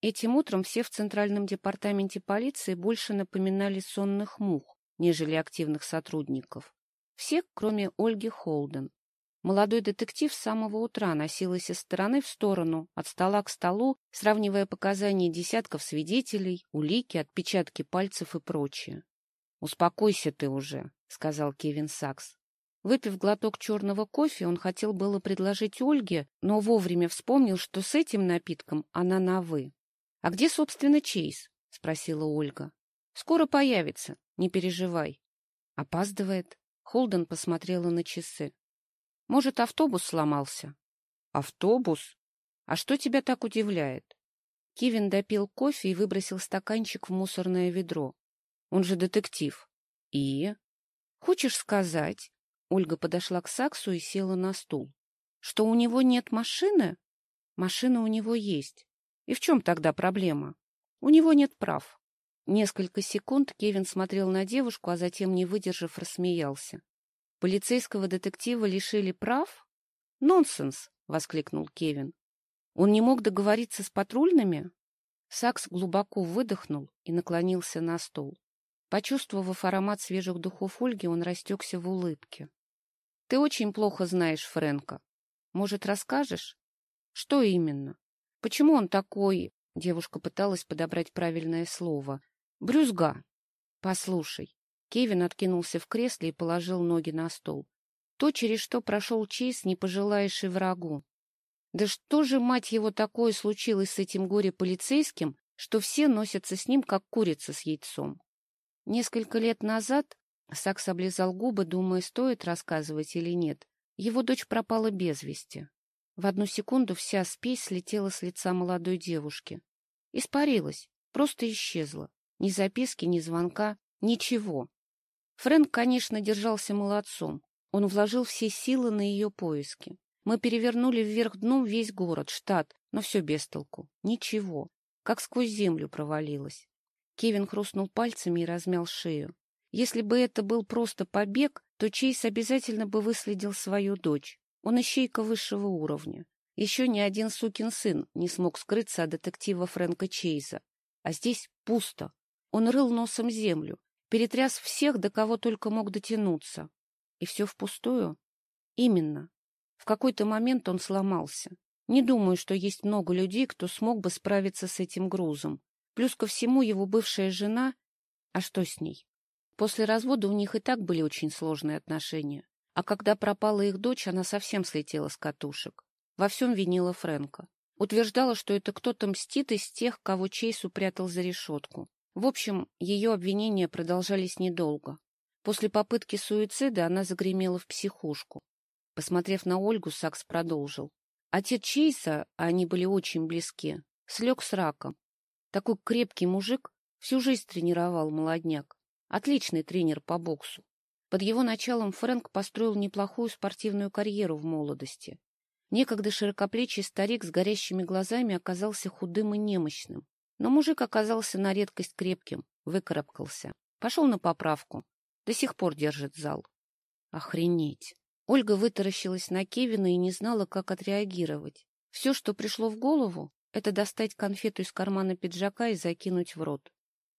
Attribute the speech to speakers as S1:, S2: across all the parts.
S1: Этим утром все в Центральном департаменте полиции больше напоминали сонных мух, нежели активных сотрудников. Все, кроме Ольги Холден. Молодой детектив с самого утра носилась из стороны в сторону, от стола к столу, сравнивая показания десятков свидетелей, улики, отпечатки пальцев и прочее. — Успокойся ты уже, — сказал Кевин Сакс. Выпив глоток черного кофе, он хотел было предложить Ольге, но вовремя вспомнил, что с этим напитком она на «вы». — А где, собственно, Чейз? — спросила Ольга. — Скоро появится, не переживай. Опаздывает. Холден посмотрела на часы. Может, автобус сломался? Автобус? А что тебя так удивляет? Кевин допил кофе и выбросил стаканчик в мусорное ведро. Он же детектив. И? Хочешь сказать? Ольга подошла к Саксу и села на стул. Что у него нет машины? Машина у него есть. И в чем тогда проблема? У него нет прав. Несколько секунд Кевин смотрел на девушку, а затем, не выдержав, рассмеялся. Полицейского детектива лишили прав? Нонсенс! — воскликнул Кевин. Он не мог договориться с патрульными? Сакс глубоко выдохнул и наклонился на стол. Почувствовав аромат свежих духов Ольги, он растекся в улыбке. — Ты очень плохо знаешь Фрэнка. Может, расскажешь? — Что именно? Почему он такой... Девушка пыталась подобрать правильное слово. — Брюзга. — Послушай, Кевин откинулся в кресле и положил ноги на стол. То, через что прошел Чейз, не пожелаешь и врагу. Да что же, мать его, такое случилось с этим горе-полицейским, что все носятся с ним, как курица с яйцом? Несколько лет назад, Сакс облизал губы, думая, стоит рассказывать или нет, его дочь пропала без вести. В одну секунду вся спесь слетела с лица молодой девушки. Испарилась, просто исчезла. Ни записки, ни звонка, ничего. Фрэнк, конечно, держался молодцом. Он вложил все силы на ее поиски. Мы перевернули вверх дном весь город, штат, но все без толку. Ничего. Как сквозь землю провалилось. Кевин хрустнул пальцами и размял шею. Если бы это был просто побег, то Чейз обязательно бы выследил свою дочь. Он ищейка высшего уровня. Еще ни один сукин сын не смог скрыться от детектива Фрэнка Чейза. А здесь пусто. Он рыл носом землю, перетряс всех, до кого только мог дотянуться. И все впустую? Именно. В какой-то момент он сломался. Не думаю, что есть много людей, кто смог бы справиться с этим грузом. Плюс ко всему его бывшая жена... А что с ней? После развода у них и так были очень сложные отношения. А когда пропала их дочь, она совсем слетела с катушек. Во всем винила Фрэнка. Утверждала, что это кто-то мстит из тех, кого Чейз упрятал за решетку. В общем, ее обвинения продолжались недолго. После попытки суицида она загремела в психушку. Посмотрев на Ольгу, Сакс продолжил. Отец Чейса, а они были очень близки, слег с раком. Такой крепкий мужик всю жизнь тренировал молодняк. Отличный тренер по боксу. Под его началом Фрэнк построил неплохую спортивную карьеру в молодости. Некогда широкоплечий старик с горящими глазами оказался худым и немощным. Но мужик оказался на редкость крепким, выкарабкался. Пошел на поправку. До сих пор держит зал. Охренеть! Ольга вытаращилась на Кевина и не знала, как отреагировать. Все, что пришло в голову, это достать конфету из кармана пиджака и закинуть в рот.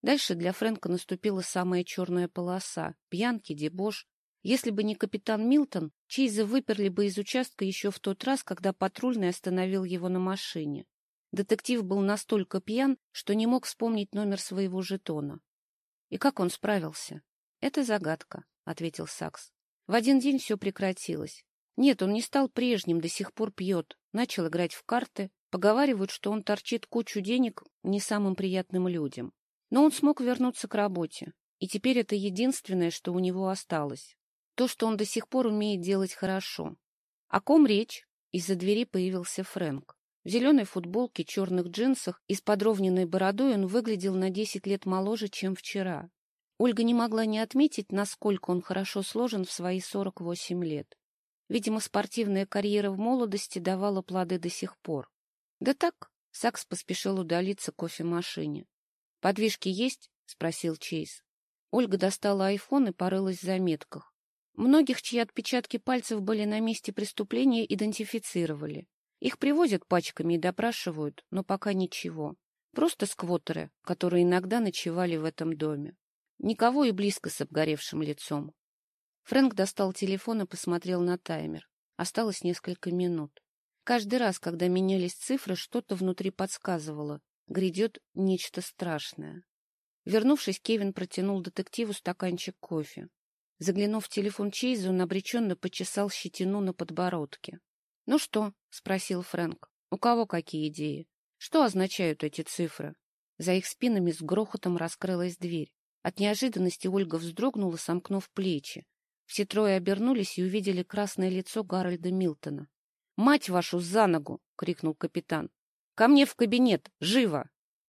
S1: Дальше для Фрэнка наступила самая черная полоса — пьянки, дебош. Если бы не капитан Милтон, Чейза выперли бы из участка еще в тот раз, когда патрульный остановил его на машине. Детектив был настолько пьян, что не мог вспомнить номер своего жетона. И как он справился? — Это загадка, — ответил Сакс. В один день все прекратилось. Нет, он не стал прежним, до сих пор пьет. Начал играть в карты. Поговаривают, что он торчит кучу денег не самым приятным людям. Но он смог вернуться к работе. И теперь это единственное, что у него осталось. То, что он до сих пор умеет делать хорошо. О ком речь? Из-за двери появился Фрэнк. В зеленой футболке, черных джинсах и с подровненной бородой он выглядел на десять лет моложе, чем вчера. Ольга не могла не отметить, насколько он хорошо сложен в свои сорок восемь лет. Видимо, спортивная карьера в молодости давала плоды до сих пор. Да так, Сакс поспешил удалиться к кофемашине. — Подвижки есть? — спросил Чейз. Ольга достала айфон и порылась в заметках. Многих, чьи отпечатки пальцев были на месте преступления, идентифицировали. Их привозят пачками и допрашивают, но пока ничего. Просто сквотеры, которые иногда ночевали в этом доме. Никого и близко с обгоревшим лицом. Фрэнк достал телефон и посмотрел на таймер. Осталось несколько минут. Каждый раз, когда менялись цифры, что-то внутри подсказывало. Грядет нечто страшное. Вернувшись, Кевин протянул детективу стаканчик кофе. Заглянув в телефон Чейза, он обреченно почесал щетину на подбородке. — Ну что? — спросил Фрэнк. — У кого какие идеи? Что означают эти цифры? За их спинами с грохотом раскрылась дверь. От неожиданности Ольга вздрогнула, сомкнув плечи. Все трое обернулись и увидели красное лицо Гарольда Милтона. — Мать вашу за ногу! — крикнул капитан. — Ко мне в кабинет! Живо!